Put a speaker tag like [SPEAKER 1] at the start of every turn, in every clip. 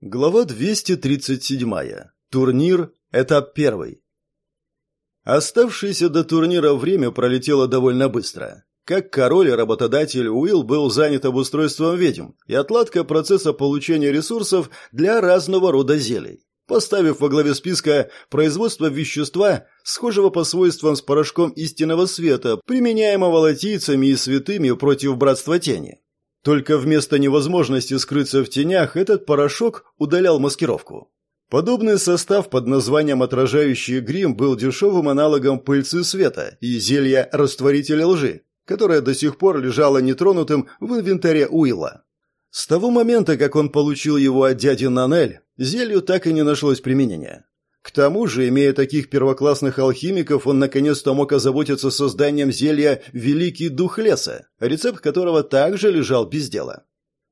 [SPEAKER 1] Глава 237. Турнир. Этап первый. Оставшееся до турнира время пролетело довольно быстро. Как король и работодатель, Уилл был занят обустройством ведьм и отладкой процесса получения ресурсов для разного рода зелий, поставив во главе списка производство вещества, схожего по свойствам с порошком истинного света, применяемого латийцами и святыми против братства тени. Только вместо невозможности скрыться в тенях этот порошок удалял маскировку. Подобный состав под названием «отражающий грим» был дешевым аналогом пыльцы света и зелья растворителя лжи, которое до сих пор лежало нетронутым в инвентаре Уилла. С того момента, как он получил его от дяди Нанель, зелью так и не нашлось применения. К тому же, имея таких первоклассных алхимиков, он наконец-то мог озаботиться созданием зелья «Великий дух леса», рецепт которого также лежал без дела.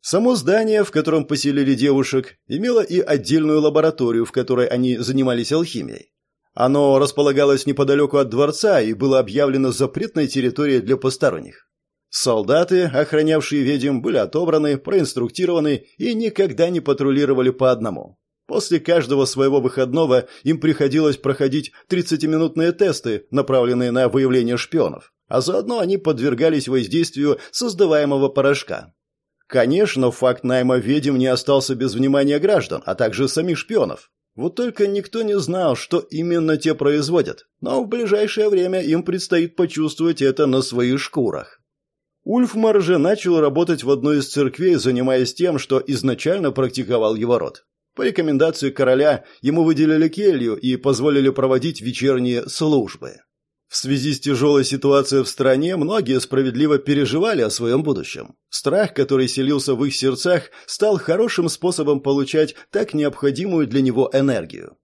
[SPEAKER 1] Само здание, в котором поселили девушек, имело и отдельную лабораторию, в которой они занимались алхимией. Оно располагалось неподалеку от дворца и было объявлено запретной территорией для посторонних. Солдаты, охранявшие ведьм, были отобраны, проинструктированы и никогда не патрулировали по одному. После каждого своего выходного им приходилось проходить 30-минутные тесты, направленные на выявление шпионов, а заодно они подвергались воздействию создаваемого порошка. Конечно, факт найма ведьм не остался без внимания граждан, а также самих шпионов. Вот только никто не знал, что именно те производят, но в ближайшее время им предстоит почувствовать это на своих шкурах. Ульфмар же начал работать в одной из церквей, занимаясь тем, что изначально практиковал его род. По рекомендации короля ему выделили келью и позволили проводить вечерние службы. В связи с тяжелой ситуацией в стране многие справедливо переживали о своем будущем. Страх, который селился в их сердцах, стал хорошим способом получать так необходимую для него энергию.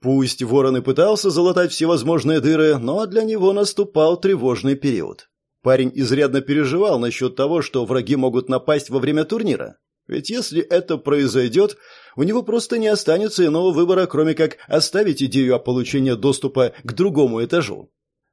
[SPEAKER 1] Пусть ворон и пытался залатать всевозможные дыры, но для него наступал тревожный период. Парень изрядно переживал насчет того, что враги могут напасть во время турнира. Ведь если это произойдет, у него просто не останется иного выбора, кроме как оставить идею о получении доступа к другому этажу.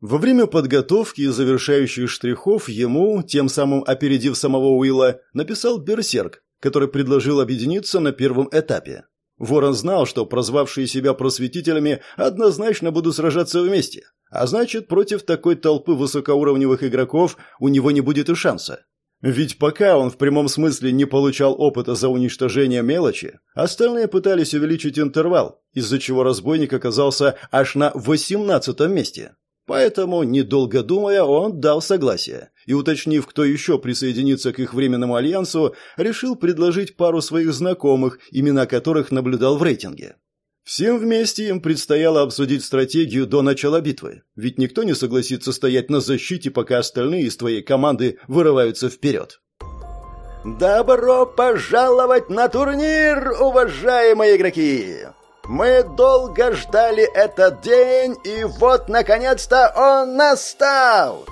[SPEAKER 1] Во время подготовки и завершающих штрихов ему, тем самым опередив самого Уилла, написал Берсерк, который предложил объединиться на первом этапе. Ворон знал, что прозвавшие себя просветителями однозначно будут сражаться вместе, а значит, против такой толпы высокоуровневых игроков у него не будет и шанса. Ведь пока он в прямом смысле не получал опыта за уничтожение мелочи, остальные пытались увеличить интервал, из-за чего разбойник оказался аж на восемнадцатом месте. Поэтому, недолго думая, он дал согласие и, уточнив, кто еще присоединится к их временному альянсу, решил предложить пару своих знакомых, имена которых наблюдал в рейтинге. Всем вместе им предстояло обсудить стратегию до начала битвы, ведь никто не согласится стоять на защите, пока остальные из твоей команды вырываются вперед.
[SPEAKER 2] «Добро пожаловать на турнир, уважаемые игроки! Мы долго ждали этот день, и вот, наконец-то, он настал!»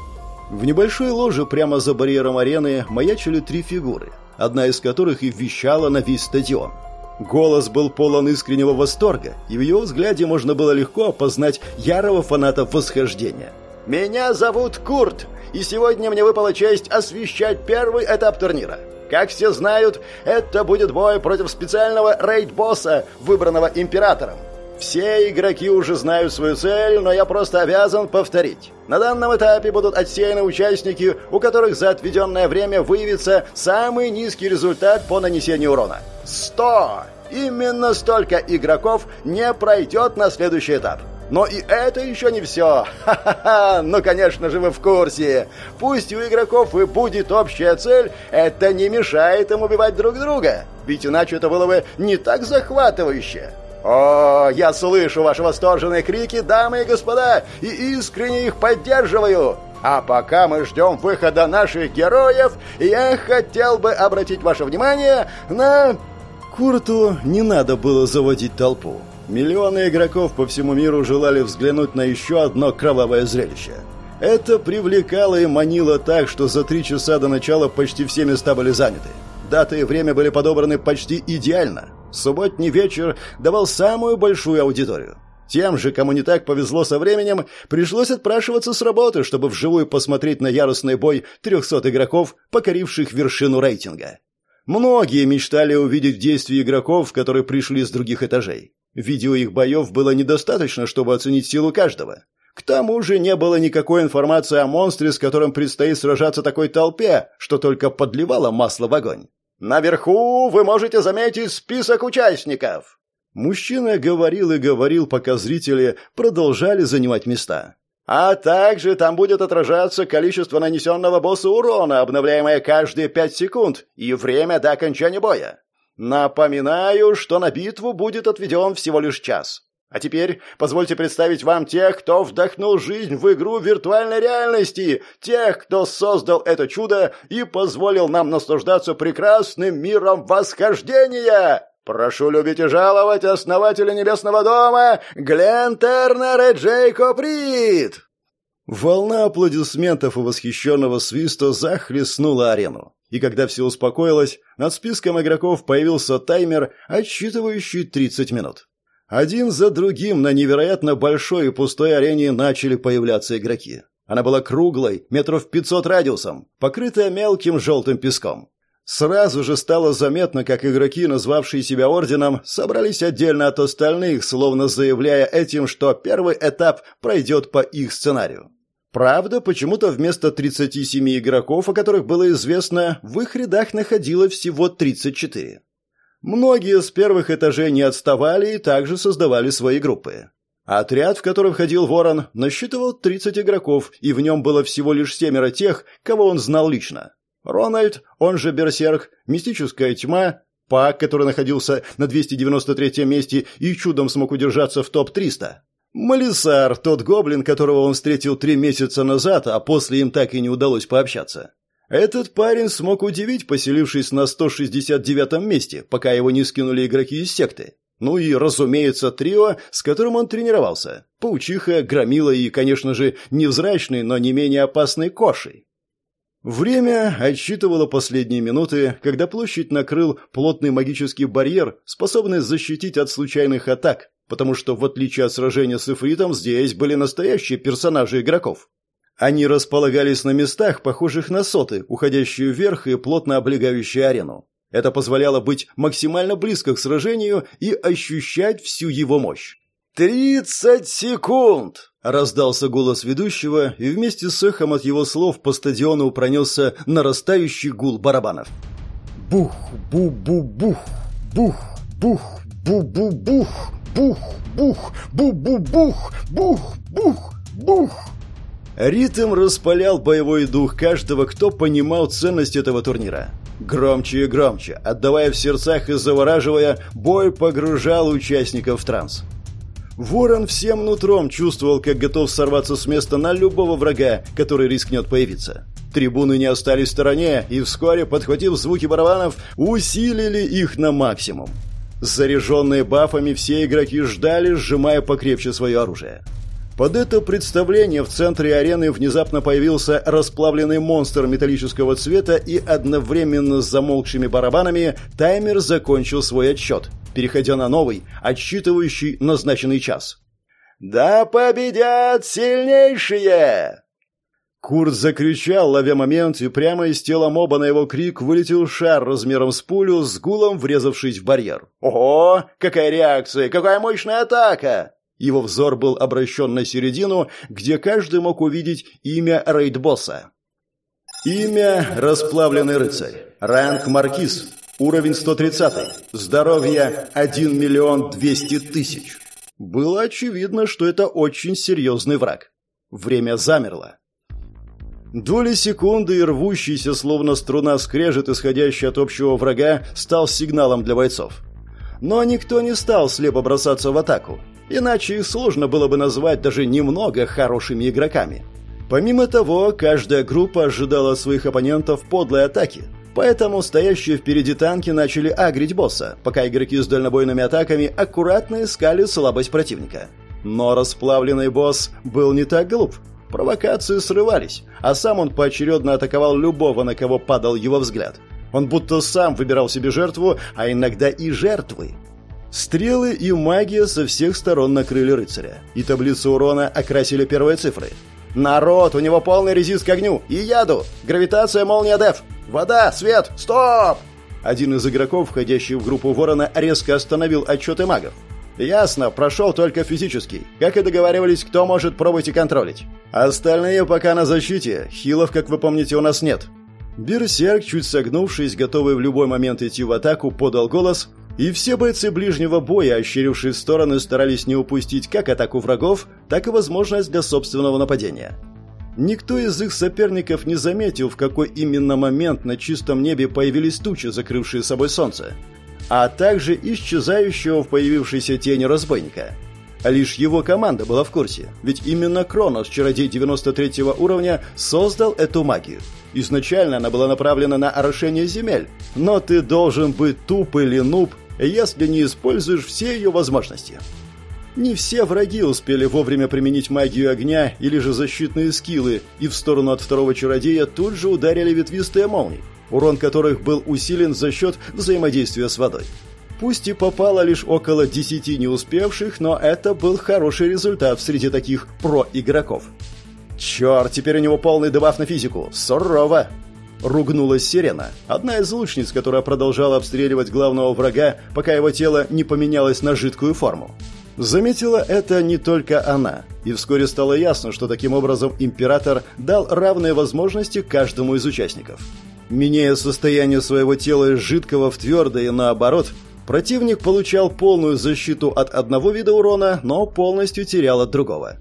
[SPEAKER 1] В небольшой ложе прямо за барьером арены маячили три фигуры, одна из которых и вещала на весь стадион – Голос был полон искреннего восторга, и в его взгляде можно было легко опознать ярого фаната восхождения.
[SPEAKER 2] «Меня зовут Курт, и сегодня мне выпала честь освещать первый этап турнира. Как все знают, это будет бой против специального рейд-босса, выбранного императором. Все игроки уже знают свою цель, но я просто обязан повторить. На данном этапе будут отсеяны участники, у которых за отведенное время выявится самый низкий результат по нанесению урона. 100! Именно столько игроков не пройдет на следующий этап. Но и это еще не все. Ха-ха-ха, ну, конечно же, вы в курсе. Пусть у игроков и будет общая цель, это не мешает им убивать друг друга. Ведь иначе это было бы не так захватывающе. О, я слышу ваши восторженные крики, дамы и господа, и искренне их поддерживаю. А пока мы ждем выхода наших героев, я хотел бы обратить ваше внимание на...
[SPEAKER 1] Курту не надо было заводить толпу. Миллионы игроков по всему миру желали взглянуть на еще одно кровавое зрелище. Это привлекало и манило так, что за три часа до начала почти все места были заняты. Дата и время были подобраны почти идеально. Субботний вечер давал самую большую аудиторию. Тем же, кому не так повезло со временем, пришлось отпрашиваться с работы, чтобы вживую посмотреть на яростный бой 300 игроков, покоривших вершину рейтинга. Многие мечтали увидеть действия игроков, которые пришли с других этажей. Видео их боев было недостаточно, чтобы оценить силу каждого. К тому же не было никакой информации о монстре, с которым предстоит сражаться такой толпе, что только подливало масло в огонь.
[SPEAKER 2] «Наверху вы можете заметить список участников!»
[SPEAKER 1] Мужчина говорил и говорил, пока зрители продолжали занимать места.
[SPEAKER 2] А также там будет отражаться количество нанесенного боссу урона, обновляемое каждые пять секунд, и время до окончания боя. Напоминаю, что на битву будет отведен всего лишь час. А теперь позвольте представить вам тех, кто вдохнул жизнь в игру виртуальной реальности, тех, кто создал это чудо и позволил нам наслаждаться прекрасным миром восхождения. Прошу любить и жаловать основателя Небесного дома Глен Тернер и Джейкоб Рид!»
[SPEAKER 1] Волна аплодисментов и восхищенного свиста захлестнула арену. И когда все успокоилось, над списком игроков появился таймер, отсчитывающий 30 минут. Один за другим на невероятно большой и пустой арене начали появляться игроки. Она была круглой, метров 500 радиусом, покрытая мелким желтым песком. Сразу же стало заметно, как игроки, назвавшие себя орденом, собрались отдельно от остальных, словно заявляя этим, что первый этап пройдет по их сценарию. Правда, почему-то вместо 37 игроков, о которых было известно, в их рядах находилось всего 34. Многие с первых этажей не отставали и также создавали свои группы. Отряд, в который входил Ворон, насчитывал 30 игроков, и в нем было всего лишь семеро тех, кого он знал лично. Рональд, он же Берсерк, Мистическая тьма, Пак, который находился на 293 месте и чудом смог удержаться в топ-300. Малисар, тот гоблин, которого он встретил три месяца назад, а после им так и не удалось пообщаться. Этот парень смог удивить, поселившись на 169-м месте, пока его не скинули игроки из секты. Ну и, разумеется, трио, с которым он тренировался. Паучиха, Громила и, конечно же, невзрачный, но не менее опасный Кошей. Время отсчитывало последние минуты, когда площадь накрыл плотный магический барьер, способный защитить от случайных атак, потому что, в отличие от сражения с Эфритом, здесь были настоящие персонажи игроков. Они располагались на местах, похожих на соты, уходящие вверх и плотно облегающие арену. Это позволяло быть максимально близко к сражению и ощущать всю его мощь.
[SPEAKER 2] «Тридцать секунд!»
[SPEAKER 1] — раздался голос ведущего, и вместе с эхом от его слов по стадиону пронесся нарастающий гул барабанов. Бух, бу-бу-бух, бух, бух, бу-бу-бух, бух, бух, бу-бу-бух, бух, бух, бух. Ритм распалял боевой дух каждого, кто понимал ценность этого турнира. Громче и громче, отдавая в сердцах и завораживая, бой погружал участников в транс. Ворон всем нутром чувствовал, как готов сорваться с места на любого врага, который рискнет появиться. Трибуны не остались в стороне, и вскоре, подхватив звуки барабанов, усилили их на максимум. Заряженные бафами, все игроки ждали, сжимая покрепче свое оружие. Под это представление в центре арены внезапно появился расплавленный монстр металлического цвета и одновременно с замолкшими барабанами таймер закончил свой отсчет, переходя на новый, отсчитывающий назначенный час. «Да победят сильнейшие!» Курт закричал, ловя момент, и прямо из тела моба на его крик вылетел шар размером с пулю, с гулом врезавшись в барьер. «Ого! Какая реакция! Какая мощная атака!» Его взор был обращен на середину, где каждый мог увидеть имя рейд-босса. Имя – Расплавленный рыцарь. Ранг – Маркиз. Уровень 130. Здоровье – 1 миллион 200 тысяч. Было очевидно, что это очень серьезный враг. Время замерло. Доли секунды и рвущийся, словно струна скрежет, исходящий от общего врага, стал сигналом для бойцов. Но никто не стал слепо бросаться в атаку. Иначе их сложно было бы назвать даже немного хорошими игроками. Помимо того, каждая группа ожидала своих оппонентов подлой атаки. Поэтому стоящие впереди танки начали агрить босса, пока игроки с дальнобойными атаками аккуратно искали слабость противника. Но расплавленный босс был не так глуп. Провокации срывались, а сам он поочередно атаковал любого, на кого падал его взгляд. Он будто сам выбирал себе жертву, а иногда и жертвы. Стрелы и магия со всех сторон накрыли рыцаря, и таблицу урона окрасили первые цифры. «Народ, у него полный резист к огню и яду! Гравитация, молния, деф! Вода, свет, стоп!» Один из игроков, входящих в группу Ворона, резко остановил отчеты магов. «Ясно, прошел только физический. Как и договаривались, кто может, пробовать и контролить. Остальные пока на защите. Хилов, как вы помните, у нас нет». Берсерк, чуть согнувшись, готовый в любой момент идти в атаку, подал голос, и все бойцы ближнего боя, ощерившие стороны, старались не упустить как атаку врагов, так и возможность для собственного нападения. Никто из их соперников не заметил, в какой именно момент на чистом небе появились тучи, закрывшие собой солнце а также исчезающего в появившейся тени разбойника. Лишь его команда была в курсе, ведь именно Кронос, чародей 93 уровня, создал эту магию. Изначально она была направлена на орошение земель, но ты должен быть туп или нуб, если не используешь все ее возможности. Не все враги успели вовремя применить магию огня или же защитные скиллы, и в сторону от второго чародея тут же ударили ветвистые молнии урон которых был усилен за счет взаимодействия с водой. Пусть и попало лишь около 10 не успевших, но это был хороший результат среди таких про-игроков. «Черт, теперь у него полный дебаф на физику! Сурово!» Ругнулась Сирена, одна из лучниц, которая продолжала обстреливать главного врага, пока его тело не поменялось на жидкую форму. Заметила это не только она, и вскоре стало ясно, что таким образом император дал равные возможности каждому из участников. Меняя состояние своего тела из жидкого в твердое и наоборот, противник получал полную защиту от одного вида урона, но полностью терял от другого.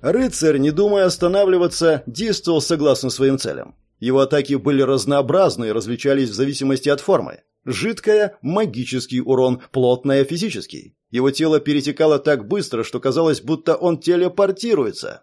[SPEAKER 1] Рыцарь, не думая останавливаться, действовал согласно своим целям. Его атаки были разнообразны и различались в зависимости от формы. Жидкая – магический урон, плотная – физический. Его тело перетекало так быстро, что казалось, будто он телепортируется.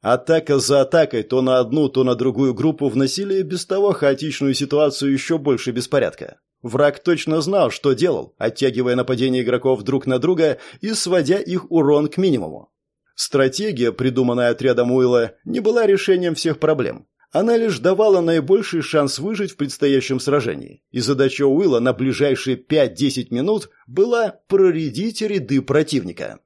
[SPEAKER 1] Атака за атакой то на одну, то на другую группу вносили без того хаотичную ситуацию еще больше беспорядка. Враг точно знал, что делал, оттягивая нападение игроков друг на друга и сводя их урон к минимуму. Стратегия, придуманная отрядом Уилла, не была решением всех проблем. Она лишь давала наибольший шанс выжить в предстоящем сражении. И задача Уилла на ближайшие 5-10 минут была проредить ряды противника.